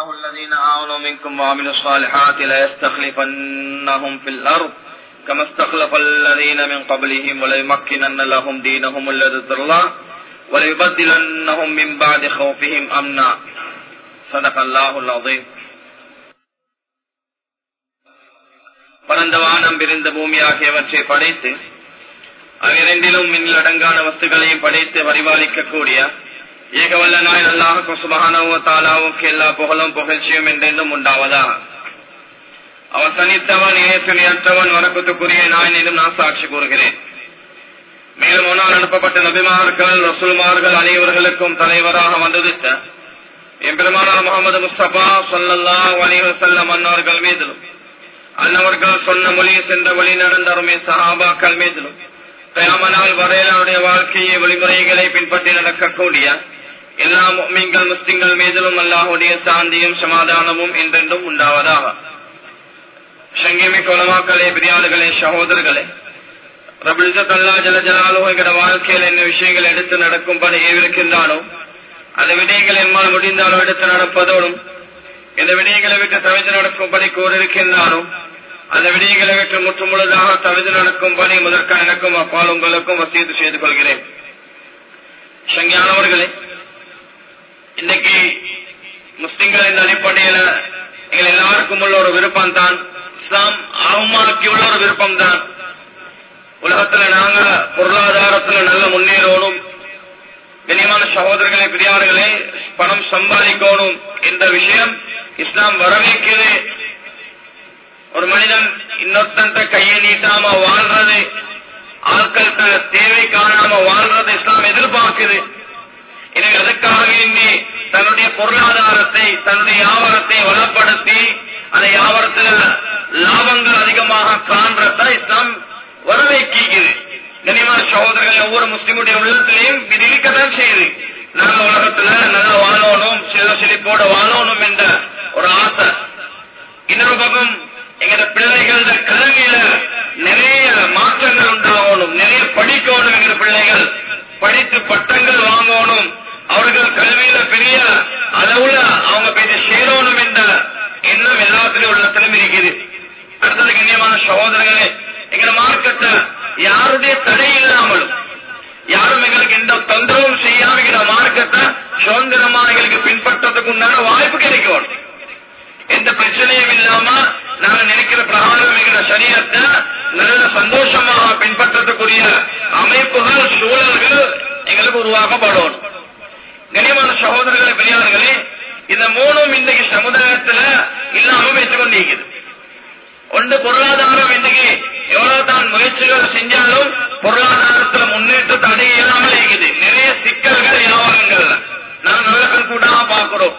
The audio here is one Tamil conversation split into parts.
الله الذين آمنوا منكم وعملوا الصالحات ليستخلفنهم في الأرض كما استخلف الذين من قبلهم وليمكنن لهم دينهم الذي ارتضى وليبدلنهم من بعد خوفهم أمنا صدق الله العظيم பரந்த வானம் விரிந்த பூமி ஆகியவற்றை படைத்து அவ்விரண்டிலும் மின்னல் அடங்கான வஸ்துகளையும் படைத்து பரிபாலிக்கக்கூடிய ஏகவல்ல நாய் அல்லாஹுக்கும் சுபஹானவ தாலாவுக்கு எல்லா புகழும் புகழ்ச்சியும் என்றென்றும் உண்டாவதா அவன் தனித்தவன் இணையற்றவன் வரக்கத்துக்குரிய நாய் என்றும் நான் சாட்சி கூறுகிறேன் மேலும் முன்னால் அனுப்பப்பட்ட நபிமார்கள் ரசூல்மார்கள் அனைவர்களுக்கும் தலைவராக வந்ததித்த எம்பெருமானார் முகமது முஸ்தபா சொல்லல்லா வலிவசல்லம் அன்னார்கள் மீதிலும் அன்னவர்கள் சொன்ன மொழி சென்ற வழி நடந்தருமே சஹாபாக்கள் மீதிலும் கயாமனால் வரையில் வாழ்க்கையை வழிமுறைகளை பின்பற்றி நடக்கக்கூடிய எல்லா மீன்கள் முஸ்லிம்கள் மீதிலும் அல்லாஹுடைய சாந்தியும் சமாதானமும் என்றென்றும் உண்டாவதாக சங்கிமி கொலமாக்களே பிரியாளுகளே சகோதரர்களே ரபுலிசத் அல்லா ஜல ஜலாலுகிற வாழ்க்கையில் என்ன விஷயங்கள் எடுத்து நடக்கும்படி ஏவிருக்கின்றானோ அந்த விடயங்கள் என்மால் முடிந்தாலோ எடுத்து நடப்பதோடும் இந்த விடயங்களை விட்டு தவிர்த்து நடக்கும்படி கூறியிருக்கின்றானோ அந்த விடயங்களை விட்டு முற்றுமுழுதாக தவிர்த்து நடக்கும்படி முதற்க எனக்கும் அப்பால் உங்களுக்கும் வசீது செய்து கொள்கிறேன் சங்கியானவர்களே இன்னைக்கு முஸ்லிம்கள் இந்த அடிப்படையில எங்கள் எல்லாருக்கும் உள்ள ஒரு விருப்பம் தான் இஸ்லாம் அவமானக்கு உள்ள ஒரு விருப்பம் தான் உலகத்துல நாங்க பொருளாதாரத்துல நல்ல முன்னேறணும். கனியமான சகோதரர்களே பெரியார்களே பணம் சம்பாதிக்கணும் என்ற விஷயம் இஸ்லாம் வரவேற்கிறது. ஒரு மனிதன் இன்னொருத்தன் கையை நீட்டாம வாழ்றது ஆட்கள் தேவை காணாம வாழ்றது இஸ்லாம் எதிர்பார்க்குது. எனவே அதற்காக வேண்டி தன்னுடைய பொருளாதாரத்தை தன்னுடைய வியாபாரத்தை வளப்படுத்தி அந்த வியாபாரத்தில் லாபங்கள் அதிகமாக காண்றதான் இஸ்லாம் வரவேற்கிறது கனிமான சகோதரர்கள் ஒவ்வொரு முஸ்லிமுடைய உள்ளத்திலையும் இது இருக்கத்தான் செய்யுது. நல்ல உலகத்துல நல்லா வாழணும் செல்ல செழிப்போட வாழணும் என்ற ஒரு ஆசை. இன்னொரு பக்கம் எங்கட பிள்ளைகள கல்வியில நிறைய மாற்றங்கள் உண்டாகணும் நிறைய படிக்கணும் எங்க பிள்ளைகள். படித்து பட்டங்கள் வாங்கணும். அவர்கள் கல்வியில பெரிய அளவுல அவங்க பெரிய சேரணும் என்ற எண்ணம் எல்லாத்திலும் உள்ளத்திலும் இருக்குது. அடுத்தது கண்ணியமான சகோதரர்களே எங்க மார்க்கத்தை யாருடைய தடை இல்லாமலும் யாரும் எங்களுக்கு எந்த தொந்தரவும் செய்யாம மார்க்கத்தை சுதந்திரமா எங்களுக்கு பின்பற்றதுக்கு உண்டான வாய்ப்பு கிடைக்கும். எந்த பிரச்சனையும் இல்லாம நாங்க நினைக்கிற பிரகாரம் என்கிற சரீரத்தை நல்ல சந்தோஷமாக பின்பற்றக்கூடிய அமைப்புகள் சூழல்கள் எங்களுக்கு உருவாக்கப்படணும் கனியமான சகோதரர்களே பெரியார்களே இந்த மூணும் இன்றைக்கு சமுதாயத்துல இல்லாம வைத்துக் ஒன்று பொருளாதாரம் இன்னைக்கு எவ்வளவு தான் முயற்சிகள் செஞ்சாலும் பொருளாதாரத்துல முன்னேற்ற தடை இல்லாமல் இருக்குது. நிறைய சிக்கல்கள் வியாபாரங்கள்ல நாங்க நல்ல கூட பார்க்கிறோம்.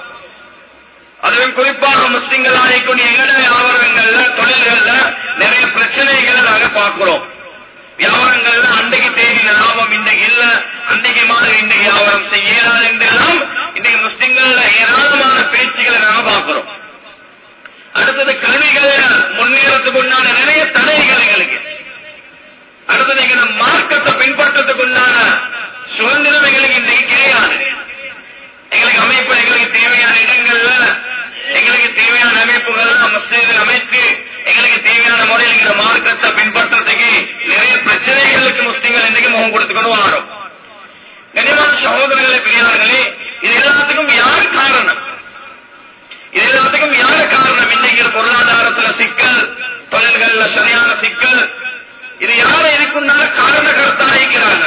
அதுவும் குறிப்பாக முஸ்லிம்கள் ஆகிக்கூடிய எங்கட வியாபாரங்கள்ல தொழில்கள்ல நிறைய பிரச்சனைகளை நாங்க பார்க்கிறோம். வியாபாரங்கள்ல அன்றைக்கு தேதியில லாபம் இன்றைக்கு இல்ல அன்றைக்கு மாதிரி இன்றைக்கு வியாபாரம் செய்ய இயலாது என்றெல்லாம் இன்றைக்கு முஸ்லிம்கள்ல ஏராளமான பேச்சுகளை நாம பார்க்கிறோம். அடுத்தது கல்விகளை முன்னேறத்துக்கு உண்டான நிறைய தடைகள் எங்களுக்கு. அடுத்தது எங்க மார்க்கத்தை பின்பற்றத்துக்கு உண்டான சுதந்திரம் எங்களுக்கு இன்றைக்கு கிடையாது. எங்களுக்கு அமைப்பு எங்களுக்கு தேவையான இடங்கள்ல எங்களுக்கு தேவையான அமைப்புகள் மஸ்ஜிதில் அமைத்து எங்களுக்கு தேவையான முறையில் எங்கிற மார்க்கத்தை பின்பற்றதுக்கு நிறைய பிரச்சனைகளுக்கு முஸ்லிம்கள் இன்னைக்கு முகம் கொடுத்துக்கணும் வரோம் கண்ணியமான சகோதரர்களே பெரியார்களே இது எல்லாத்துக்கும் யார் காரணம் இது எல்லாத்துக்கும் யார் காரணம் இன்னைக்கு பொருளாதாரத்துல சிக்கல் தொழில்கள்ல சரியான சிக்கல் இது யார இதுக்குண்டான காரண கருத்தா இருக்கிறாங்க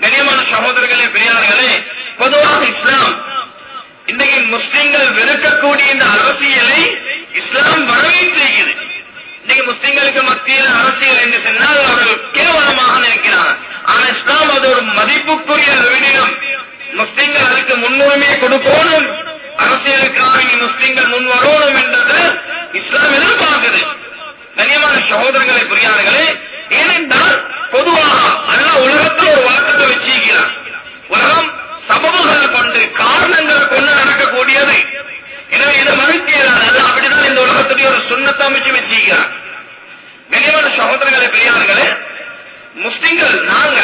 கண்ணியமான சகோதரர்களே பெரியார்களே பொதுவாக இஸ்லாம் இன்றைக்கு முஸ்லிம்கள் வெறுக்கக்கூடிய இந்த அரசியலை இஸ்லாம் வரவே செய்கிறது இன்னைக்கு முஸ்லிம்களுக்கு மத்தியில் அரசியல் என்று சொன்னால் அவர்கள் கேவலமாக நினைக்கிறார் ஆனா இஸ்லாம் அது ஒரு மதிப்புக்குரிய விடயம் முஸ்லிம்கள் அதுக்கு முன்னுரிமை கொடுக்கணும் அரசியலுக்காக முஸ்லிம்கள் முன் வரணும் என்றது இஸ்லாம் எதிர்பார்க்குது. கனியமான சகோதரர்களை புரியாதர்களே ஏனென்றால் பொதுவாக அல்ல உலகத்தில் ஒரு வழக்கத்தை வச்சிருக்கிறார் உலகம் சபபுகளை கொண்டு காரணங்களை கொண்டு நடக்கக்கூடியது எனவே இதை மறுக்க அப்படிதான் இந்த உலகத்துடைய ஒரு சுண்ணத்தை அமைச்சு வச்சிருக்கிறான் கனியமான சகோதரர்களே பெரியார்களே முஸ்லிம்கள் நாங்க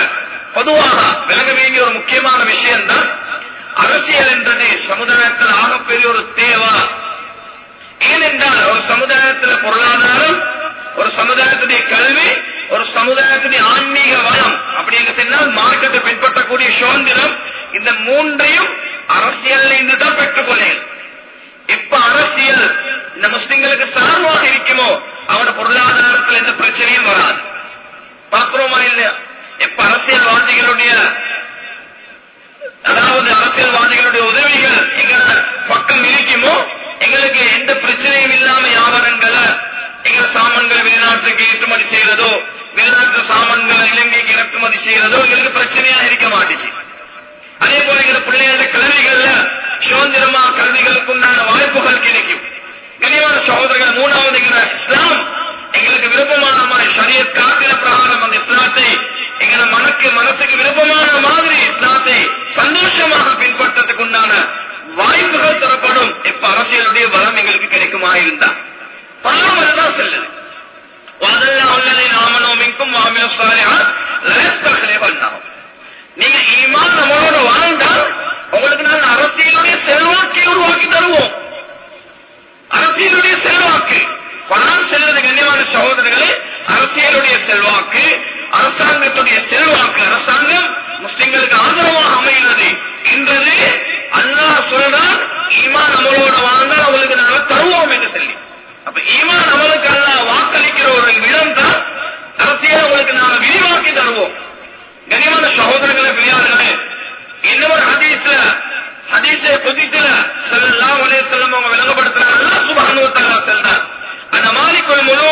பொதுவாக விலக வேண்டிய ஒரு முக்கியமான விஷயம் தான் அரசியல் என்றது சமுதாயத்தில் ஆகப்பெரிய ஒரு தேவா. ஏனென்றால் ஒரு சமுதாயத்தில் பொருளாதாரம் ஒரு சமுதாயத்துடைய கல்வி ஒரு சமுதாயத்துடைய ஆன்மீக வளம் அப்படின்னு சொன்னால் மார்க்கத்தை பின்பற்றக்கூடிய சுதந்திரம் இந்த மூன்றையும் அரசியல் இருந்து தான் பெற்றுக்கொள்ளேன் எப்ப அரசியல் இந்த முஸ்லிம்களுக்கு சார்பாக இருக்குமோ அவனோட பொருளாதாரத்தில் எந்த பிரச்சனையும் வராது பார்க்கிறோமா இல்லையா எப்ப அரசியல்வாதிகளுடைய அதாவது அரசியல்வாதிகளுடைய உதவிகள் எங்க பக்கம் இருக்குமோ எங்களுக்கு எந்த பிரச்சனையும் இல்லாம வியாபாரங்களை எங்க சாமான்கள் வெளிநாட்டுக்கு ஏற்றுமதி செய்யறதோ வெளிநாட்டு சாமான்களை இலங்கைக்கு இறக்குமதி செய்யறதோ எங்களுக்கு பிரச்சனையா இருக்க மாட்டுச்சு அதே போல எங்க பிள்ளைகளுடைய கல்விகள்ல சுதந்திரமா கல்விகளுக்கு உண்டான வாய்ப்புகள் கிடைக்கும். கனிவான சகோதரர்கள் மூணாவது இஸ்லாம். எங்களுக்கு விருப்பமான மாதிரி சரிய காத்திர பிரகாரம் அந்த இஸ்லாத்தை எங்களை மனக்கு மனசுக்கு விருப்பமான மாதிரி இஸ்லாத்தை சந்தோஷமாக பின்பற்றதுக்கு உண்டான வாய்ப்புகள் தரப்படும். இப்ப அரசியலுடைய பலம் எங்களுக்கு கிடைக்குமா இருந்தா பலம் செல்லுது. நீங்க ஈமான் நம்மளோட வாழ்ந்தால் உங்களுக்கு நாங்கள் அரசியலுடைய செல்வாக்கை உருவாக்கி தருவோம். அரசியலுடைய செல்வாக்கு. பணம் செல்வது கண்ணியமான சகோதரர்களே அரசியலுடைய செல்வாக்கு அரசாங்கத்துடைய செல்வாக்கு அரசாங்கம் முஸ்லிம்களுக்கு ஆதரவாக அமைகிறது என்றது அல்லாஹ் சொல்றான் ஈமான் நம்மளோட வாழ்ந்தால் அவளுக்கு நாங்கள் தருவோம் என்று சொல்லி. அப்ப ஈமான் அமலுக்கு அல்லா வாக்களிக்கிற ஒரு இடம் தான் அரசியல் அவளுக்கு நாங்கள் விரிவாக்கி தருவோம். கனிமான சகோதரர்களை விளையாடுகளே இன்னொரு ஹதீஸ்ல ஹதீஸை புதித்துல ஸல்லல்லாஹு அலைஹி வஸல்லம் அவங்க விளங்கப்படுத்துறாங்க. அல்லாஹ் செல்றார் அந்த மாலிக்குள் முழு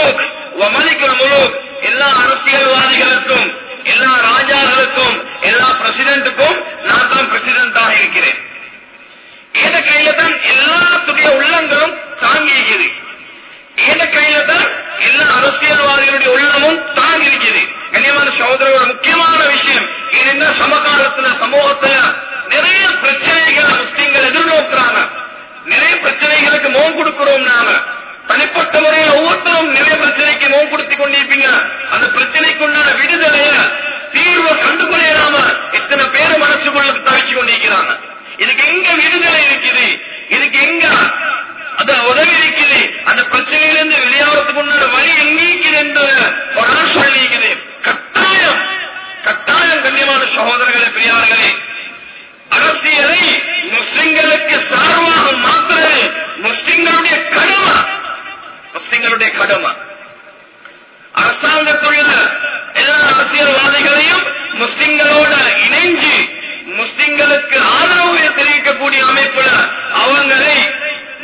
வ முழு எல்லா அரசியல்வாதிகளுக்கும் எல்லா ராஜாக்களுக்கும் எல்லா பிரசிடென்ட்டுக்கும் நான் தான் பிரசிடென்டாக இருக்கிறேன். ஏத கையில தான் எல்லாத்துடைய உள்ளங்களும் தாங்கியிருக்கிறது இருக்குது ஏத கையில தான் எல்லா அரசியல்வாதிகளுடைய உள்ளமும் தாங்கியிருக்கிறது கண்ணியமான சகோதரர் முக்கியமான விஷயம் ஏனென்றா சமகாலத்துல சமூகத்துல நிறைய பிரச்சனைகளை முஸ்லீம்கள் எதிர்நோக்குறாங்க. நிறைய பிரச்சனைகளுக்கு மோம் கொடுக்கிறோம் நாங்க தனிப்பட்ட முறையில் ஒவ்வொருத்தரும் நிறைய பிரச்சனைக்கு மோம் கொடுத்து கொண்டிருப்பீங்க. அந்த பிரச்சனைக்குண்டான விடுதலைய தீர்வை கண்டுகொள்ளாம இத்தனை பேர் மனசுக்குள்ள தவிச்சு கொண்டிருக்கிறாங்க. இதுக்கு எங்க விடுதலை இருக்குது? இதுக்கு எங்க அந்த உதவி இருக்குது? அந்த பிரச்சனையிலிருந்து வெளியாகிறதுக்கு உண்டான வழி எங்கிருக்கிறது இருக்குது என்று ஒரு நாள் கட்டாயம் கட்டாயம் கண்ணியமான சகோதரர்களே பெரியார்களே அரசியலை முஸ்லிம்களுக்கு சார்பாக மாற்றுறது முஸ்லிம்களுடைய கடமை. முஸ்லிம்களுடைய கடமை. அரசாங்கத்துள்ள எல்லா அரசியல்வாதிகளையும் முஸ்லிம்களோட இணைஞ்சு முஸ்லிம்களுக்கு ஆதரவு தெரிவிக்கக்கூடிய அமைப்புல அவங்களை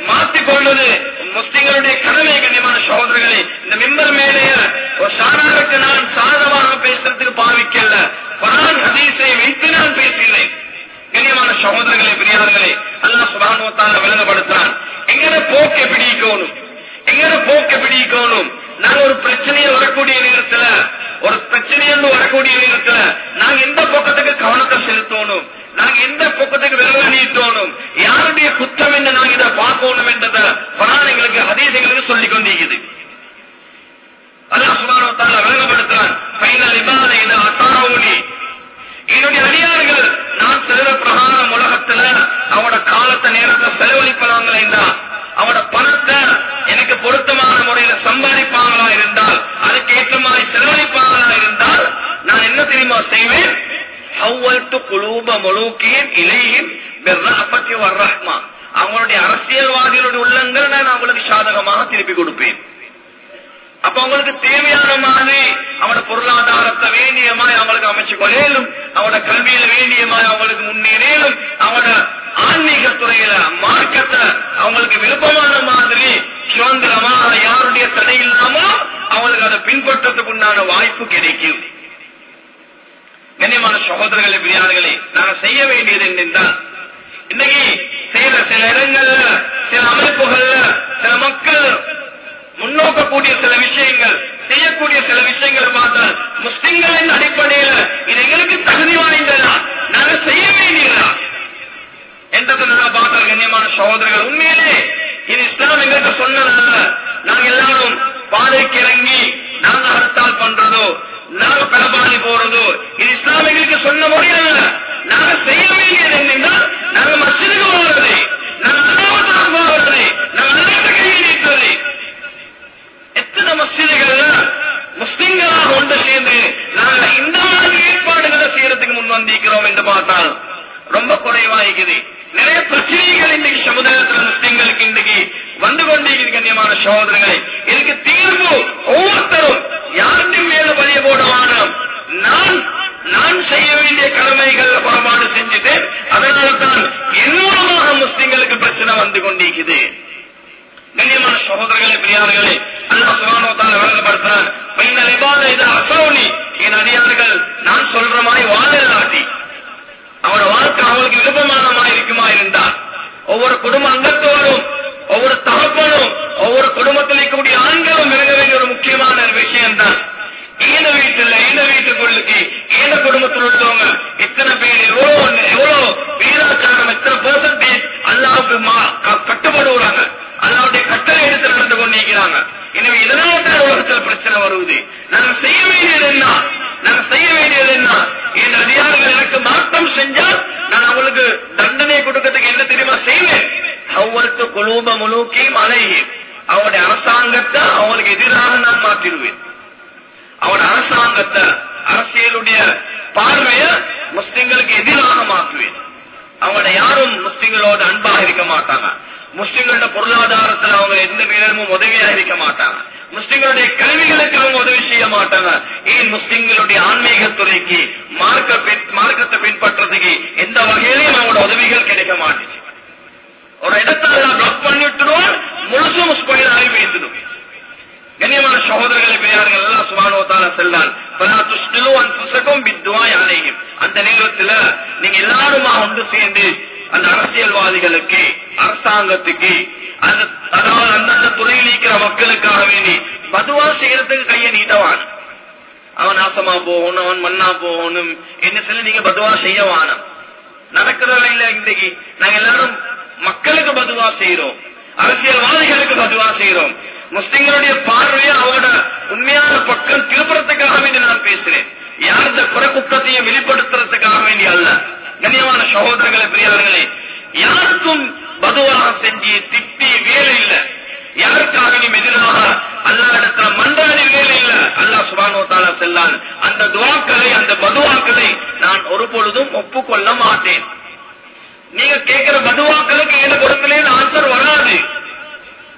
மாற்றிக் கொள்வது முஸ்லிம்களுடைய கடமை கண்ணியமான சகோதரர்களே. இந்த மிம்பர் மேலேய ஒரு சாதாரணத்தினால் அல்லாஹ் விளங்கப்படுத்துறான் எங்கட போக்கை பிடிக்கணும் எங்கட போக்கை பிடிக்கணும் நாங்க ஒரு பிரச்சனையை வரக்கூடிய நேரத்துல ஒரு பிரச்சனைன்னு வரக்கூடிய நேரத்துல நாங்க எந்த பக்கத்துக்கு கவனத்தை செலுத்தணும்? நாங்க எந்த பக்கத்துக்கு விலக நீட்டணும்? யாருடைய குற்றம் என்ன? நாங்க இதை பார்க்கணும் என்றதை குரான் எங்களுக்கு ஹதீஸ் எங்களுக்கு சொல்லிக் கொண்டிருக்குது. குலூப மொழுக்கியின் இலையின் பெர்ராபத்தி வர்ரஹ்மா. அவங்களுடைய அரசியல்வாதிகளுடைய உள்ளங்கள் நான் அவங்களுக்கு சாதகமாக திருப்பி கொடுப்பேன். அப்ப அவங்களுக்கு தேவையான மாதிரி அவனோட பொருளாதாரத்தை வேண்டியமாய் அவங்களுக்கு அமைச்சு கொள்ளையிலும் அவனோட கல்வியில வேண்டியமாய் அவங்களுக்கு முன்னேறேலும் அவனோட ஆன்மீக துறையில மார்க்கத்தை அவங்களுக்கு விருப்பமான மாதிரி சுதந்திரமாக யாருடைய தடை இல்லாமலும் அவங்களுக்கு அதை பின்பற்றதுக்குண்டான வாய்ப்பு கிடைக்கும். கண்ணியமான சகோதரர்களே பிரியார்களே நாங்க செய்ய வேண்டியது என்னென்றால் இன்னைக்கு செய்யற சில இடங்கள்ல சில அமைப்புகள்ல சில மக்கள் முன்னோக்கக்கூடிய சில விஷயங்கள் செய்யக்கூடிய சில விஷயங்கள் பார்த்தால் முஸ்லிம்களின் அடிப்படையில இது எங்களுக்கு தகுதி வாய்ந்ததா நாங்க செய்ய வேண்டியதா? என்றதை பார்த்தால் கண்ணியமான சகோதரர்கள் உண்மையிலே இது இஸ்லாம் எங்களுக்கு சொன்னதல்ல நாங்க எல்லாரும் பாதைக்கு இறங்கி நாங்க ஹர்த்தால் பண்றதோ நாங்க பெலபாணி போறதோ இது இஸ்லாமியர்களுக்கு சொன்ன முறையில் நாங்க செய்ய வேண்டியது என்னென்றால் நாங்க மசிதுக்கு போறது நாங்க கட்டுப்படுவாங்க அல்லாவுடைய கட்டளை எடுத்து நடந்து கொண்டிருக்கிறாங்க எனவே இதனால தான் உலகத்தில் பிரச்சனை வருவது நாங்க செய்ய வேண்டியது என்ன? நாங்க செய்ய வேண்டியது என்ன? என் அதிகாரிகள் எனக்கு மாற்றம் செஞ்சால் நான் அவங்களுக்கு தண்டனை கொடுக்கறதுக்கு என்ன தெரியுமா செய்வேன்? அவ்வளத்து குலூப முழுக்கி மலையே அவருடைய அரசாங்கத்தை அவங்களுக்கு எதிராக நான் மாற்றிடுவேன். அவன் அரசாங்கத்தை அரசியலுடைய பார்வைய முஸ்லிம்களுக்கு எதிராக மாற்றுவேன். அவனை யாரும் முஸ்லிம்களோட அன்பாக இருக்க மாட்டாங்க. முஸ்லிம்களோட பொருளாதாரத்துல அவங்க எந்த நேரமும் உதவியா இருக்க மாட்டாங்க முஸ்லிம்களுடைய கல்விகளுக்கு அவங்க உதவி செய்ய மாட்டாங்க ஏன் முஸ்லிம்களுடைய ஆன்மீக துறைக்கு மார்க்க பின்- மார்க்கத்தை பின்பற்றதுக்கு எந்த வகையிலையும் அவங்களோட உதவிகள் கிடைக்க மாட்டுச்சு ஒரு இடத்துல பிளாக் பண்ணி விட்டுருவான் முழுசும் முஸ்லிம் ஆகி வைத்துடும் கண்ணியமான சகோதரர்களை பெரியார்கள் எல்லாம் சுபானோத்தால செல்லான் பலா துஷ்டிலோ அன்புசகம் பித்துவாய் அலையும் அந்த நேரத்துல நீங்க எல்லாருமா ஒன்று சேர்ந்து அந்த அரசியல்வாதிகளுக்கு அரசாங்கத்துக்கு அந்த அதாவது அந்தந்த துறையில் இருக்கிற மக்களுக்காக வேண்டி பதுவா செய்யறதுக்கு கையை நீட்டவான். அவன் நாசமா போகணும் அவன் மண்ணா போகணும் என்ன சொல்லி நீங்க பதுவா செய்யவான? நடக்கிறதா இல்ல இன்றைக்கு. நாங்க எல்லாரும் மக்களுக்கு பதுவா செய்யறோம் அரசியல்வாதிகளுக்கு பதுவா செய்யறோம் முஸ்லிம்களுடைய பார்வையை அவங்களோட உண்மையான பக்கம் திருப்புறத்துக்காக வேண்டி நான் பேசுறேன். யாருந்த குறை குற்றத்தையும் வெளிப்படுத்துறதுக்காக வேண்டி அல்ல. கண்ணியமான சகோதரர்களை பெரியவர்களே யாருக்கும் பதுவாக செஞ்சு திட்டி வேலை இல்ல. யாருக்காக நீ எதிராக அல்லா இடத்துல மன்றாடி வேலை இல்ல. அல்லாஹ் சுபானோத்தால தாலா செல்லான் அந்த துவாக்களை அந்த பதுவாக்களை நான் ஒரு பொழுதும் ஒப்புக்கொள்ள மாட்டேன். நீங்க கேட்கிற பதுவாக்களுக்கு ஏழு கொடுக்கலே ஆன்சர் வராது.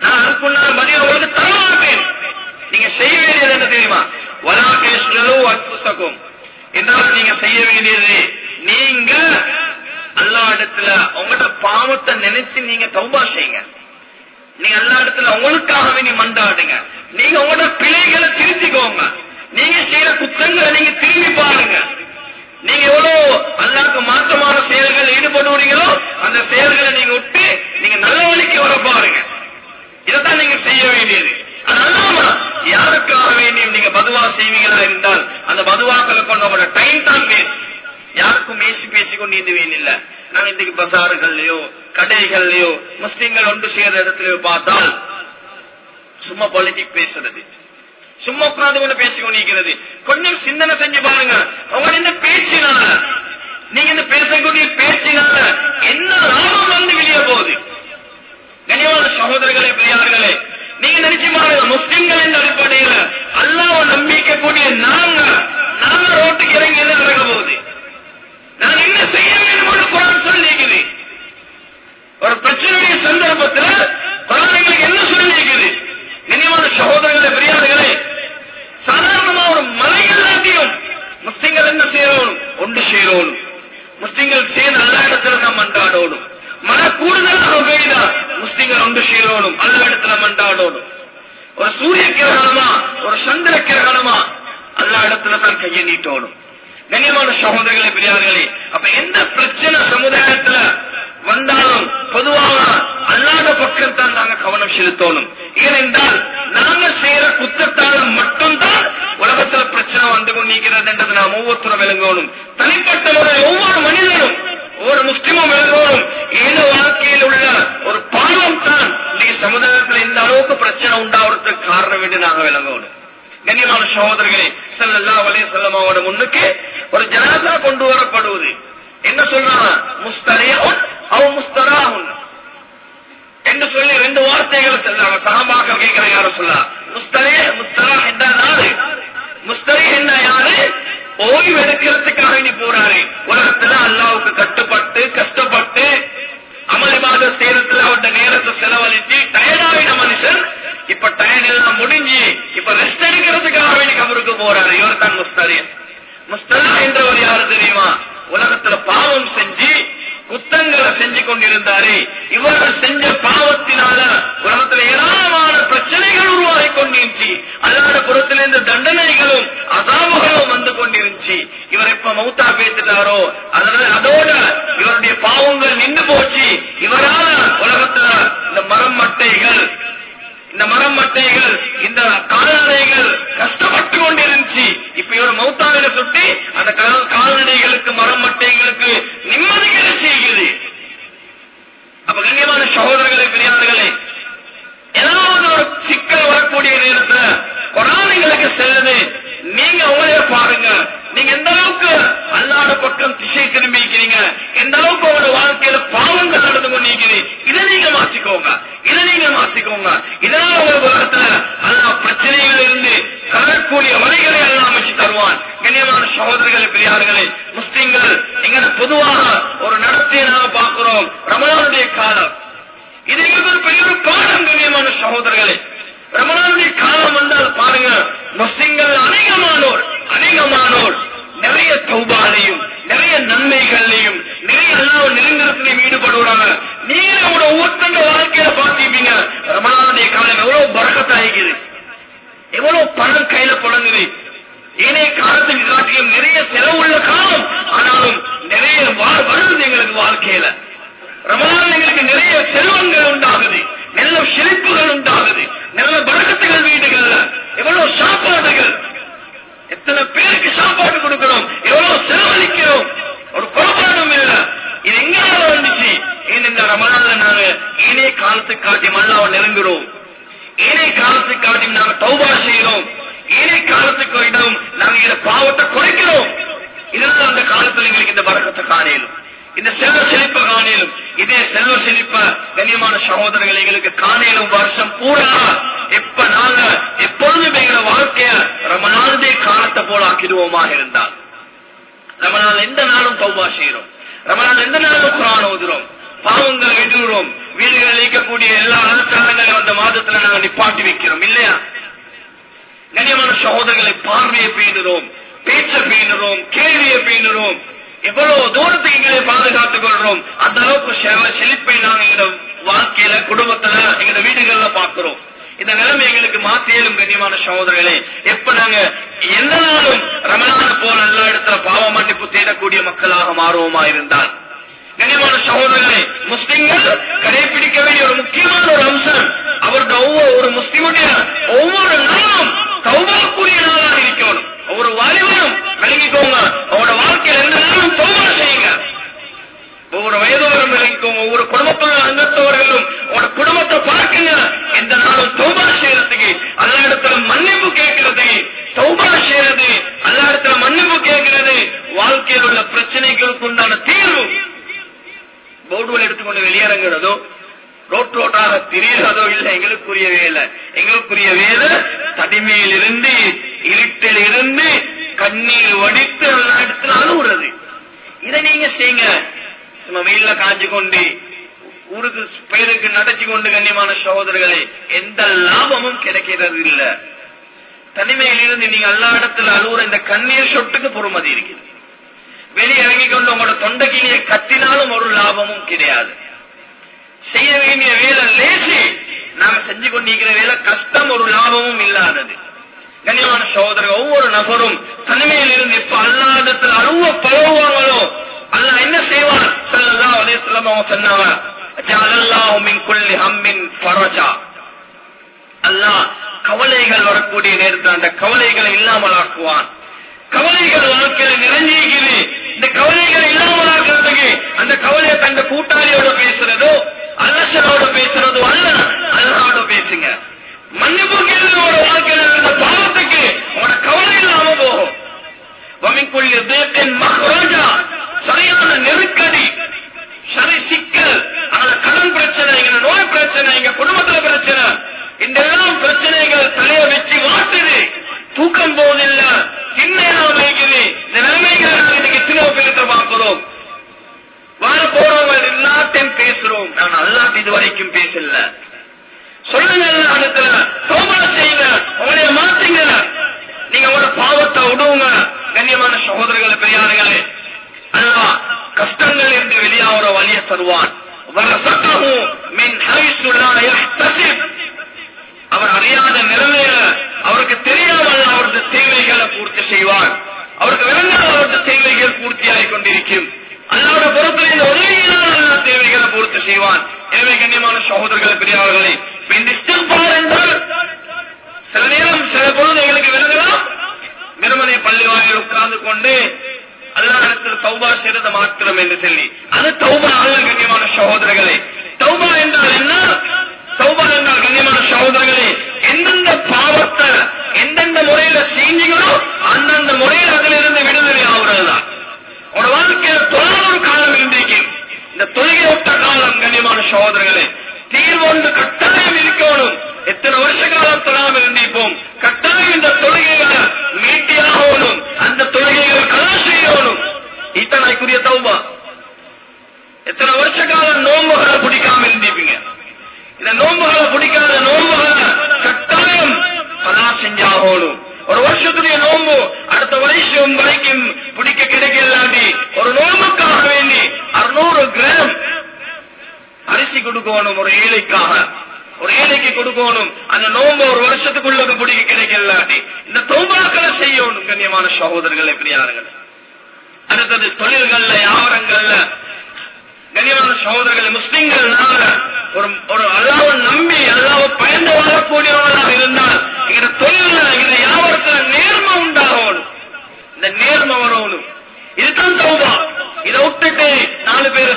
நான் அதுக்குண்டான பதில் உங்களுக்கு தர மாட்டேன். நீங்க செய்ய வேண்டியது என்ன தெரியுமா? வராகேஸ்வரோ கேஸ்டலோ அற்புசகம் என்றால் நீங்க செய்ய வேண்டியது நீங்க அல்லா இடத்துல உங்களோட பாவத்தை நினைச்சு நீங்க தௌபா செய்யுங்க. நீங்க எல்லா இடத்துல உங்களுக்காகவே நீ மண்டாடுங்க நீங்க உங்களோட பிழைகளை திருத்திக்கோங்க. நீங்க செய்யற குற்றங்களை நீங்க திரும்பி பாருங்க. நீங்க எவ்வளவு அல்லாக்கு மாற்றமான செயல்கள் ஈடுபடுவீங்களோ அந்த செயல்களை நீங்க விட்டு நீங்க நல்ல வழிக்கு வர பாருங்க. இதைத்தான் நீங்க செய்ய வேண்டியது. அதனால யாருக்காக வேண்டியும் நீங்க பதுவா செய்வீங்களா இருந்தால் அந்த பதுவாக்களை கொண்டு உங்களோட டைம் தான் யாருக்கும் பேசி பேசி கொண்டு இதுவேன் இல்ல. நான் இன்றைக்கு பசார்கள்லயோ கடைகள்லயோ முஸ்லிம்கள் ஒன்று சேர்ற இடத்துலயோ பார்த்தால் சும்மா பாலிட்டிக் பேசுறது. சும்மா உட்கார்ந்து கொண்டு பேசி கொண்டிருக்கிறது. கொஞ்சம் சிந்தனை செஞ்சு பாருங்க. அவங்க என்ன பேச்சினால நீங்க இந்த பேசக்கூடிய பேச்சினால என்ன லாபம் வந்து வெளியே போகுது? கனிவான சகோதரர்களே பெரியார்களே நீங்க நினைச்சு பாருங்க முஸ்லிம்கள் என்ற அடிப்படையில அல்லாஹ் நம்பிக்கை கூடிய நாங்க நாங்க ரோட்டுக்கு இறங்கி என்ன நடக்க போகுது? நான் என்ன செய்ய வேண்டும் குரான் சொல்லியிருக்குது ஒரு பிரச்சனையுடைய சந்தர்ப்பத்தில் குரான் எங்களுக்கு என்ன சொல்லியிருக்குது கனிவான சகோதரர்களே பெரியார்களே சாதாரணமா ஒரு மலை எல்லாத்தையும் முஸ்லிம்கள் என்ன செய்யணும் ஒன்று செய்யணும் முஸ்லிம்கள் சேர்ந்து எல்லா இடத்துல நாம் மன்றாடணும் மழை கூடுதலாக பெய்தா முஸ்லிம்கள் ஒன்று சேரணும் அல்ல இடத்துல மண்டாடணும் ஒரு சூரிய கிரகணமா ஒரு சந்திர கிரகணமா எல்லா இடத்துல தான் கையை நீட்டோணும் கண்ணியமான சகோதரர்களே பெரியார்களே அப்ப எந்த பிரச்சனை சமுதாயத்துல வந்தாலும் பொதுவாக அல்லாத பக்கம் தான் நாங்க கவனம் செலுத்தணும் ஏனென்றால் நாங்க செய்யற குற்றத்தால மட்டும்தான் உலகத்துல பிரச்சனை வந்து கொண்டிருக்கிறது என்றது நாம் ஒவ்வொருத்தரும் விளங்கணும் தனிப்பட்ட முறையில் ஒவ்வொரு மனிதனும் ஒவ்வொரு முஸ்லிமும் விளங்கணும் ஏதோ வாழ்க்கையில் உள்ள ஒரு பாவம் தான் இன்னைக்கு சமுதாயத்தில் இந்த அளவுக்கு பிரச்சனை உண்டாவதுக்கு காரணம் என்று நாங்க விளங்கணும் கண்ணியமான சகோதரர்களே செல்லல்லா வலைய செல்லமாவோட முன்னுக்கு ஒரு ஜனாதா கொண்டு வரப்படுவது என்ன சொல்றாங்க முஸ்தரையும் அவ முஸ்தராகும் என்று சொல்லி ரெண்டு வார்த்தைகளை சகமாக கேட்கிற யார சொல்ல? முஸ்தரே முஸ்தரா என்ற நாடு. முஸ்தரி என்ன யாரு? ஓய்வு எடுக்கிறதுக்காக நீ போறாரு. உலகத்துல அல்லாவுக்கு கட்டுப்பட்டு கஷ்டப்பட்டு அமளிமாக சேரத்துல அவட்ட நேரத்தை செலவழித்து டயர்டாவின மனுஷன். இப்ப டயர்ட் எல்லாம் முடிஞ்சு இப்ப ரெஸ்ட் எடுக்கிறதுக்காக வேண்டி கபருக்கு போறாரு. இவர் தான் முஸ்தரியன் முஸ்தலா என்றவர் யாரு தெரியுமா? உலகத்துல பாவம் செஞ்சு குத்தங்களை செஞ்சு கொண்டிருந்தாரே இவர்கள் செஞ்ச பாவத்தினால உலகத்தில் ஏராளமான பிரச்சனைகள் உருவாகி கொண்டிருந்துச்சு. அல்லாத புறத்திலிருந்து தண்டனைகளும் அசாமுகளும் வந்து கொண்டிருந்துச்சு. இவர் எப்ப மௌத்தா பேத்துட்டாரோ அதனால அதோட இவருடைய பாவங்கள் நின்று போச்சு. இவரால உலகத்துல இந்த மரம் மட்டைகள் இந்த மரம் மட்டைகள் இந்த கால்நடைகள் கஷ்டப்பட்டு கொண்டிருந்துச்சு. இப்ப இவர் மௌத்தாவில சுட்டி அந்த கால்நடைகளுக்கு மரம் மட்டைகளுக்கு நிம்மதி கிடைச்சிருக்குது. அப்ப கண்ணியமான சகோதரர்களுக்கு குடும்பத்துல எங்க வீடுகள்ல பாக்குறோம். இந்த நிலைமை எங்களுக்கு மாத்தியலும் கண்ணியமான சகோதரர்களே. எப்ப நாங்க எந்த நாளும் ரமணான போல எல்லா இடத்துல பாவ மன்னிப்பு தேடக்கூடிய மக்களாக மாறுவோமா இருந்தால்? கண்ணியமான சகோதரர்களே முஸ்லிம்கள் கடைபிடிக்க வேண்டிய ஒரு முக்கியமான ஒரு அம்சம் அவருடைய ஒவ்வொரு ஒரு முஸ்லிமுடைய ஒவ்வொரு நாளும் தௌபாக்குரிய நாளாக இருக்கணும். ஒவ்வொரு வாலிபனும் விளங்கிக்கோங்க அவரோட வாழ்க்கையில் எந்த நாளும் தௌபா செய்ய ஒவ்வொரு வயதோரும் விளங்கிக்கும் ஒவ்வொரு குடும்பத்தோட அங்கத்தவர்களும் உங்களோட குடும்பத்தை பார்க்குங்க எந்த நாளும் தௌபா செய்யறதுக்கு அல்ல இடத்துல மன்னிப்பு கேட்கறது. தௌபா செய்யறது அல்ல இடத்துல மன்னிப்பு கேட்கறது. வாழ்க்கையில் உள்ள பிரச்சனைகளுக்கு உண்டான தீர்வு. போர்டுகள் எடுத்துக்கொண்டு வெளியேறங்கிறதோ ரோட் ரோட்டாக திரிகிறதோ இல்லை எங்களுக்குரிய வேலை எங்களுக்குரிய வேலை தனிமையில் இருந்து இருட்டில் இருந்து கண்ணீர் வடித்து எல்லா இடத்துல அழுகுறது இதை நீங்க செய்யுங்க. சும்மா வெயில காஞ்சு கொண்டு ஊருக்கு பெயருக்கு நடத்தி கொண்டு கண்ணியமான சகோதரர்களே எந்த லாபமும் கிடைக்கிறது இல்ல. தனிமையில் இருந்து நீங்க எல்லா இடத்துல அழுகுற இந்த கண்ணீர் சொட்டுக்கு பொறுமதி இருக்குது. வெளியே இறங்கி கொண்டு உங்களோட தொண்டைக்கிலேயே கத்தினாலும் ஒரு லாபமும் கிடையாது. செய்ய வேண்டிய வேலை லேசி. நாம செஞ்சு கொண்டிருக்கிற வேலை கஷ்டம் ஒரு லாபமும் இல்லாதது. கண்ணியமான சகோதரர் ஒவ்வொரு நபரும் தனிமையில் இருந்து இப்ப அல்லாதத்தில் அழுவ பழகுவாங்களோ அல்லா என்ன செய்வான்? ஸல்லல்லாஹு அலைஹி வஸல்லம் சொன்னாங்க அல்லாஹ் கவலைகள் வரக்கூடிய நேரத்தில் அந்த கவலைகளை இல்லாமல் ஆக்குவான். கவலைகள் வாழ்க்கையில நிறைஞ்சிருக்குது இந்த கவலைகள் இல்லாமல் ஆக்குறதுக்கு அந்த கவலையை தந்த கூட்டாளியோட பேசுறதோ அல்லசரோட பேசுறதோ அல்ல அல்லாவோட பேசுங்க. மன்னிப்பு கேள்வியோட வாழ்க்கையில இருந்த பாவத்துக்கு. உனக்கு கவலை இல்லாம போகும். வமிக்குள்ள தேட்டின் மகராஜா சரியான நெருக்கடி சரி சிக்கல் ஆனா கடன் பிரச்சனை நோய் பிரச்சனை குடும்பத்தில் குடும்பத்துல பிரச்சனை. இந்த எல்லாம் பிரச்சனைகள் தலைய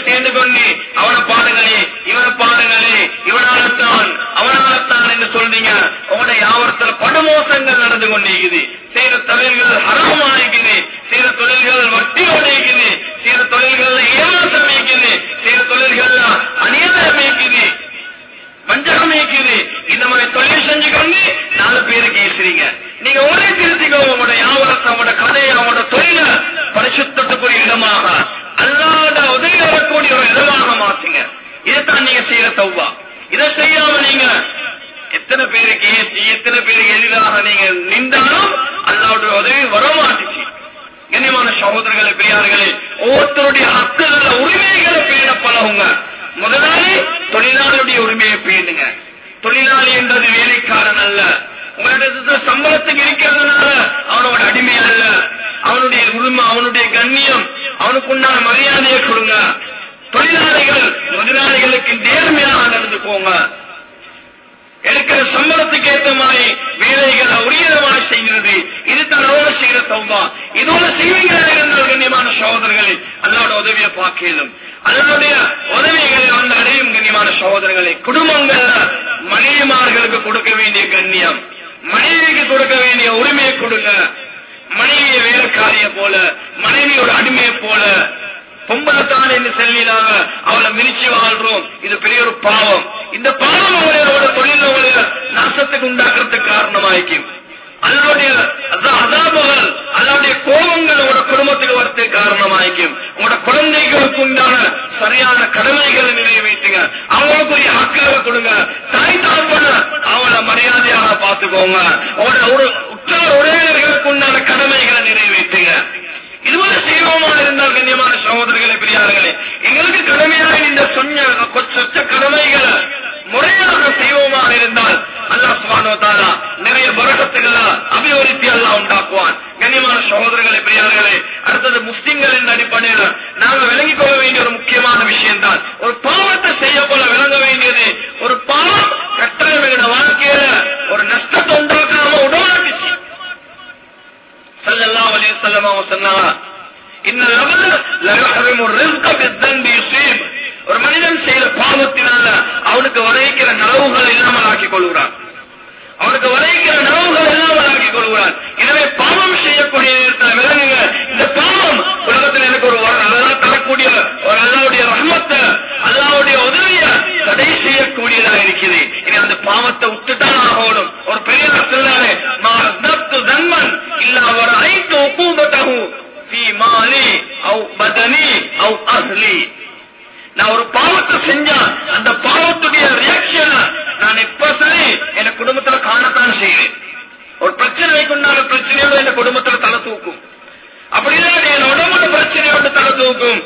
சேர்ந்து கொண்டு அவனை பாருங்களே இவனை பாருங்களே இவனால்தான் அவனால்தான் என்று சொல்றீங்க. உங்களுடைய யாவரத்தில் படுமோசங்கள் நடந்து கொண்டிருக்குது. செய்த தொழில்கள் ஹரமாயிருக்கிறேன் புரிஞ்சுங்க தொழிலாளி என்றது வேலைக்காரன் அல்ல. உங்களோட சம்பளத்துக்கு இருக்கிறதுனால அவனோட அடிமை அல்ல. அவனுடைய உரிமை அவனுடைய கண்ணியம் அவனுக்கு உண்டான மரியாதையை கொடுங்க. தொழிலாளிகள் முதலாளிகளுக்கு நேர்மையாக நடந்துக்கோங்க எடுக்கிற சம்பளத்துக்கு ஏற்ற மாதிரி வேலைகளை உரியதமான செய்கிறது. இது ரோல செய்கிற தௌபா. இதோட செய்வீங்க கண்ணியமான சகோதரர்களை அல்லாட உதவியை பார்க்கலும். அதனுடைய உதவிகளை வந்து அடையும் கண்ணியமான சகோதரர்களை குடும்பங்கள்ல மனைவிமார்களுக்கு கொடுக்க வேண்டிய கண்ணியம் மனைவிக்கு கொடுக்க வேண்டிய உரிமையை கொடுங்க. மனைவிய வேலைக்காரிய போல மனைவியோட அடிமையை போல. பொம்பளத்தான் என்று செல்லினாங்க அவளை மிதிச்சு வாழ்றோம். இது பெரிய ஒரு பாவம். இந்த பாவம் அவர்களோட தொழில் அவங்கள நாசத்துக்கு உண்டாக்குறதுக்கு காரணமாயிக்கும். அதனுடைய அதாபுகள் அதனுடைய கோபங்கள் உங்களோட குடும்பத்துக்கு வரத்து காரணமாயிக்கும். உங்களோட குழந்தைகளுக்கு உண்டான சரியான கடமைகளை நிறைவேற்றுங்க. அவங்களுக்கு ஹக்குகளை கொடுங்க. தாய் தாழ்வான அவங்கள மரியாதையாக பார்த்துக்கோங்க. அவங்களோட அந்த பாவத்தை விட்டுதான் ஆகணும் ஒரு பெரிய சொல்றாரு தன்மன் இல்ல ஒரு ஐந்து ஒப்புபட்டகும் நான் ஒரு பாவத்தை செஞ்சா அந்த பாவத்துடைய ரியாக்ஷன் நான் இப்ப சரி என் குடும்பத்துல காணத்தான் செய்வேன். ஒரு பிரச்சனை உண்டான பிரச்சனையோட என் குடும்பத்துல தலை தூக்கும். அப்படிதான் என் உடம்புல பிரச்சனையோட தலை தூக்கும்.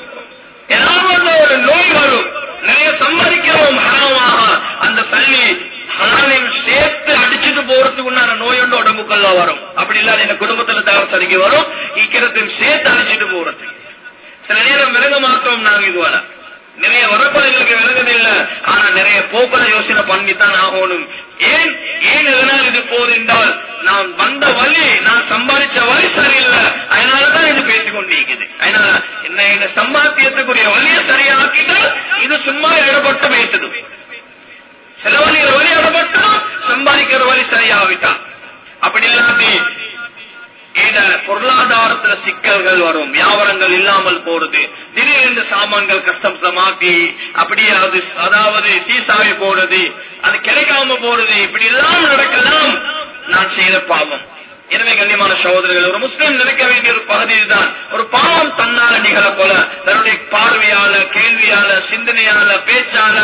ஏதாவது ஒரு நோய் வரும். நிறைய சம்பாதிக்கிறோம் ஹராமாக. அந்த தள்ளி ஹரானையும் சேர்த்து அடிச்சுட்டு போறதுக்கு உண்டான நோய் ஒன்று உடம்புக்குள்ள வரும் அப்படி இல்லாத என் குடும்பத்துல தவிர சரிக்கு வரும் ஈக்கிறதையும் சேர்த்து அடிச்சுட்டு போறது சில நேரம் விலக மாத்தோம் நாங்க இதுவர நிறைய வரப்படைகளுக்கு விலகுது இல்ல ஆனா நிறைய போக்களை யோசனை பண்ணித்தான் ஆகணும் ஏன் ஏன் எதனால் இது போகுது என்றால் நான் வந்த வழி நான் சம்பாதிச்ச வழி சரியில்லை அதனாலதான் இது பேசிக் கொண்டிருக்குது அதனால என்ன என்ன சம்பாத்தியத்துக்குரிய வழியை சரியாக்கிட்டால் இது சும்மா இடப்பட்டு வைத்தது செலவழிகிற வழி இடப்பட்டா சம்பாதிக்கிற வழி சரியாவிட்டா அப்படி இல்லாட்டி பொருளாதாரத்துல சிக்கல்கள் வரும் வியாபாரங்கள் இல்லாமல் போறது திடீரென்று சாமான்கள் கஷ்டமாக்கி அப்படியே அது அதாவது சீசாவி போறது அது கிடைக்காம போறது இப்படி எல்லாம் நடக்கலாம். நான் செய்த பாவம். எனவே கண்ணியமான சகோதரர்கள் ஒரு முஸ்லீம் நினைக்க வேண்டிய ஒரு பகுதி தான் ஒரு பாவம் தன்னால நிகழ போல தன்னுடைய பார்வையால கேள்வியால சிந்தனையால பேச்சால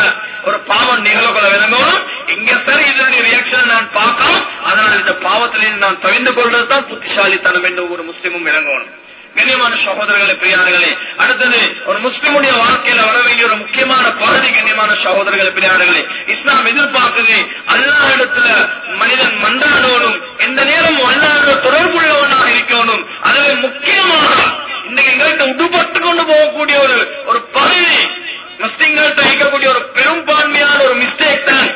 ஒரு பாவம் நிகழ போல விளங்கணும். இங்க சரி இதனுடைய ரியாக்ஷன் நான் பார்க்கலாம் அதனால் இந்த பாவத்திலிருந்து நான் தவிர்ந்து கொள்றதுதான் புத்திசாலித்தனம் என்று ஒரு முஸ்லீமும் விளங்கணும். கண்ணியமான சகோதரர்களே பிரியாடுகளே அடுத்தது ஒரு முஸ்லிமுடைய வாழ்க்கையில வர வேண்டிய ஒரு முக்கியமான பகுதி கண்ணியமான சகோதரர்களே பிரியாடுகளே இஸ்லாம் எதிர்பார்க்குது. அல்லா இடத்துல மனிதன் மன்றாடணும் எந்த நேரமும் அல்லாத தொடர்புள்ளவனாக இருக்கணும். அதில் முக்கியமாக இன்னைக்கு எங்கள்கிட்ட உடுபட்டு கொண்டு போகக்கூடிய ஒரு ஒரு பகுதி. முஸ்லிம்கள்கிட்ட இருக்கக்கூடிய ஒரு பெரும்பான்மையான ஒரு மிஸ்டேக் தான்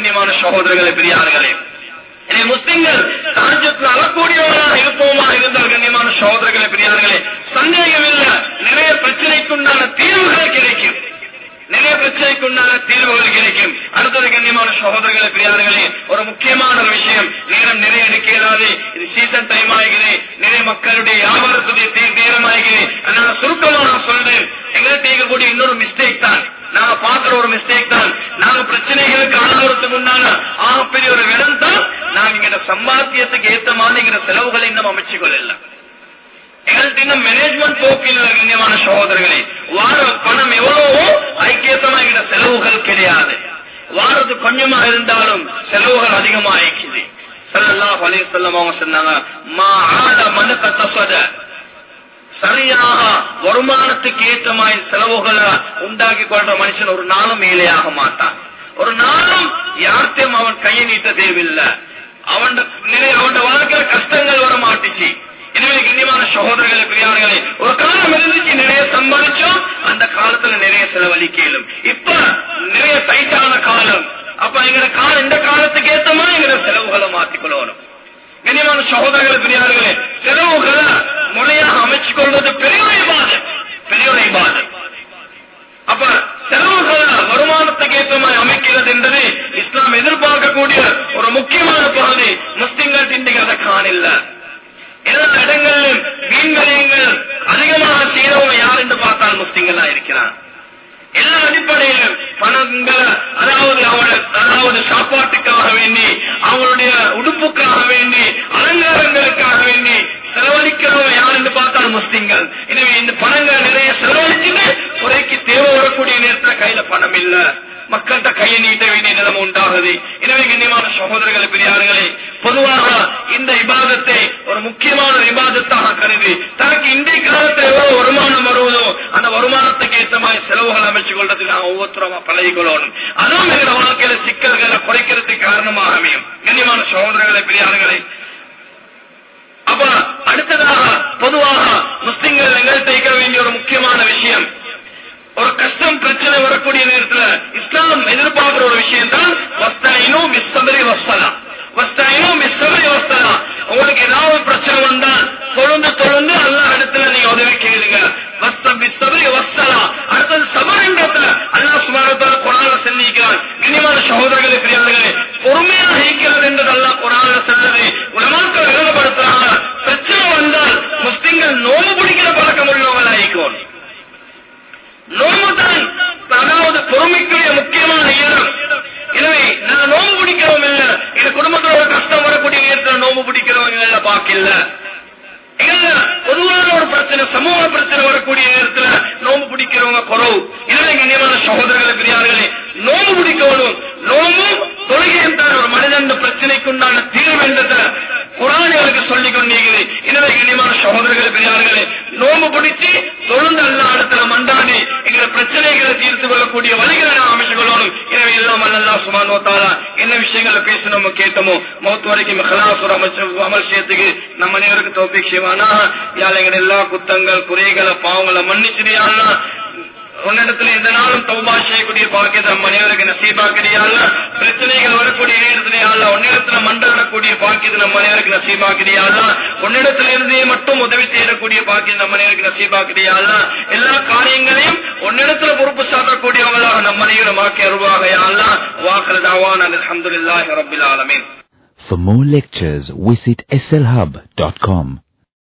என்ன அர்த்தம் கண்ணியமான சகோதரர்களே பெரியார்களே எனவே முஸ்லிம்கள் தாஜத்தில் அழக்கூடியவர்களாக இருப்போமா இருந்தால் கண்ணியமான சகோதரர்களே பெரியார்களே சந்தேகம் இல்ல நிறைய பிரச்சனைக்குண்டான தீர்வுகள் கிடைக்கும் நிறைய பிரச்சனைக்குண்டான தீர்வுகள் கிடைக்கும் அடுத்தது கண்ணியமான சகோதரர்களே பெரியார்களே ஒரு முக்கியமான ஒரு விஷயம் நேரம் நிறைய எடுக்க இயலாது இது சீசன் டைம் ஆகிறது நிறைய மக்களுடைய வியாபாரத்துடைய தீ- நேரம் ஆகிறது அதனால சுருக்கமா நான் சொல்றேன் எங்களுக்கு இருக்கக்கூடிய இன்னொரு மிஸ்டேக் தான் நாங்க பாக்குற ஒரு மிஸ்டேக் தான் நாங்க பிரச்சனைகளுக்கு ஆளாகிறதுக்கு முன்னால ஆகப்பெரிய ஒரு இடம் தான் நாங்க இங்க சம்பாத்தியத்துக்கு ஏத்த மாதிரி இங்க செலவுகளை இன்னும் அமைச்சுக் கொள்ளல எங்கள்கிட்ட இன்னும் மேனேஜ்மெண்ட் போக்கில் கண்ணியமான சகோதரர்களே வார பணம் எவ்வளவோ ஐக்கியத்தமா எங்கிட்ட செலவுகள் கிடையாது வாரது கொஞ்சமா இருந்தாலும் செலவுகள் அதிகமா ஆயிக்குது சல்லல்லாஹு அலைஹி வஸல்லம் அவங்க சொன்னாங்க மா ஆல மனக தசத சரியாக வருமானத்துக்கு ஏற்ற மாதிரி செலவுகளை உண்டாக்கி கொள்ற மனுஷன் ஒரு நாளும் மேலேயாக மாட்டான். ஒரு நாளும் யார்த்தையும் அவன் கையை நீட்ட தேவையில்லை. அவன் நிலை அவன் வாழ்க்கையில கஷ்டங்கள் வர மாட்டுச்சு எனவே கண்ணியமான சகோதரர்களே பிரியார்களே ஒரு காலம் இருந்துச்சு நிறைய சம்பாதிச்சோம் அந்த காலத்துல நிறைய செலவழிக்கலும். இப்ப நிறைய டைட்டான காலம். அப்ப எங்க காலம் இந்த காலத்துக்கு ஏத்தமா எங்க செலவுகளை மாத்திக்கொள்ளணும். கண்ணியமான சகோதரர்களே பெரியார்களே செலவுகளை முறையாக அமைச்சு கொள்வது பெரியோரை பாதம் பெரியோரை பாதம் அப்ப செலவுகள் வருமானத்துக்கு ஏற்ற மாதிரி அமைக்கிறது என்பது இஸ்லாம் எதிர்பார்க்கக்கூடிய ஒரு முக்கியமான பகுதி. முஸ்லிம்கள் திண்டுகிறத காணில்ல. எல்லா இடங்களிலும் மீன் விலையங்கள் அதிகமாக செய்யறவங்க யார் என்று பார்த்தால் முஸ்லிம்களா இருக்கிறார் எல்லா அடிப்படையிலும் பணங்களை அதாவது அவட அதாவது சாப்பாட்டுக்காக வேண்டி அவங்களுடைய உடுப்புக்காக வேண்டி அலங்காரங்களுக்காக வேண்டி செலவழிக்கிறவங்க யார் என்று பார்த்தால் முஸ்லிம்கள். எனவே இந்த பணங்களை நிறைய செலவழிச்சுட்டு குறைக்கு தேவை வரக்கூடிய நேரத்தில் கையில பணம் இல்ல. மக்கள்கிட்ட கையை நீட்ட வேண்டிய நிலைமை உண்டாகுது. எனவே கண்ணியமான சகோதரர்களை பெரியார்களே பொதுவாக இந்த இபாதத்தை ஒரு முக்கியமான ஒரு கருதி தனக்கு இன்றைய காலத்தில் எவ்வளவு வருமானம் வருவதோ அந்த வருமானத்துக்கு ஏற்ற மாதிரி செலவுகள் அமைச்சு கொள்றதுக்கு நான் ஒவ்வொருத்தரமா பழகிக்கொள்ளணும். அதுவும் எங்களை வாழ்க்கையில சிக்கல்களை குறைக்கிறதுக்கு காரணமாக அமையும். கண்ணியமான சகோதரர்களை பெரியார்களை அப்ப அடுத்ததாக பொதுவாக முஸ்லிம்கள் எங்கள்கிட்ட இருக்க வேண்டிய ஒரு முக்கியமான விஷயம். ஒரு கஷ்டம் பிரச்சனை வரக்கூடிய நேரத்துல இஸ்லாம் எதிர்பார்க்கிற ஒரு விஷயம் தான் வஸ்தாயினும் விஸ்தபரி வஸ்தலா வஸ்தாயினும் விஸ்தபரி வஸ்தலா உங்களுக்கு ஏதாவது பிரச்சனை வந்தா தொழுந்து தொழுந்து அல்ல இடத்துல நீங்க உதவி கேளுங்க. வஸ்தம் விஸ்தபரி வஸ்தலா அடுத்தது சபரின்றத்துல அல்லா சுமாரத்தால் குரான செல்லிக்கிறான் இனிமான சகோதரர்களே பெரியார்களே பொறுமையாக இருக்கிறது என்று அல்லா குரான செல்லது. நோம்புதான் அதாவது பொறுமைக்குரிய முக்கியமான இடம். எனவே நான் நோம்பு பிடிக்கிறோம் இல்ல இந்த குடும்பத்தோட ஒரு கஷ்டம் வரக்கூடிய நேரத்தில் நோம்பு பிடிக்கிறவங்க இல்ல பொதுவான ஒரு பிரச்சனை சமூக பிரச்சனை வரக்கூடிய நேரத்துல நோம்பு பிடிக்கிறவங்க குறவு. இதுல கண்ணியமான சகோதரர்களை பெரியார்களே நோம்பு பிடிக்கணும் நோம்பு தொழுகையும் தான் ஒரு மனிதன் பிரச்சனைக்குண்டான தீர்வு என்றதை குரானிகளுக்கு சொல்லிக் கொண்டிருக்கிறது. எனவே இனிமையான சகோதரர்களை பெரியார்களே நோம்பு பிடிச்சு தொழுந்து அல்ல இடத்துல மண்டாடி எங்களை பிரச்சனைகளை தீர்த்து கொள்ளக்கூடிய வழிகளை நாம் அமைத்துக் கொள்ளணும் எனவே எல்லாம் அல்லா சுமான் ஓத்தாலா என்ன விஷயங்களை பேசணுமோ கேட்டோமோ? மௌத்து வரைக்கும் ஹலாசுர அமைச்சர் அமல் செய்யறதுக்கு நம்ம அனைவருக்கு தோப்பிக் யாழ் எங்களை எல்லா குத்தங்கள் குறைகளை பாவங்களை மன்னிச்சிடியாள்னா உன்னிடத்துல எந்த நாளும் தௌபா செய்யக்கூடிய பாக்கியத்தை நம்ம அனைவருக்கு நசீபாக்கிறியால பிரச்சனைகள் வரக்கூடிய நேரத்திலேயால உன்னிடத்துல மண்டலக்கூடிய பாக்கியத்தை நம்ம அனைவருக்கு நசீபாக்கிறியால உன்னிடத்துல இருந்தே மட்டும் உதவி செய்யக்கூடிய பாக்கியம் நம்ம அனைவருக்கு நசீபாக்கிறியால எல்லா காரியங்களையும் உன்னிடத்துல பொறுப்பு சாட்டக்கூடியவங்களாக நம்ம அனைவரும் ஆக்கி அருவாகையால வாக்குறதாவான் அலமதுல்லாஹி ரபில் ஆலமீன் For more lectures, visit slhub.com.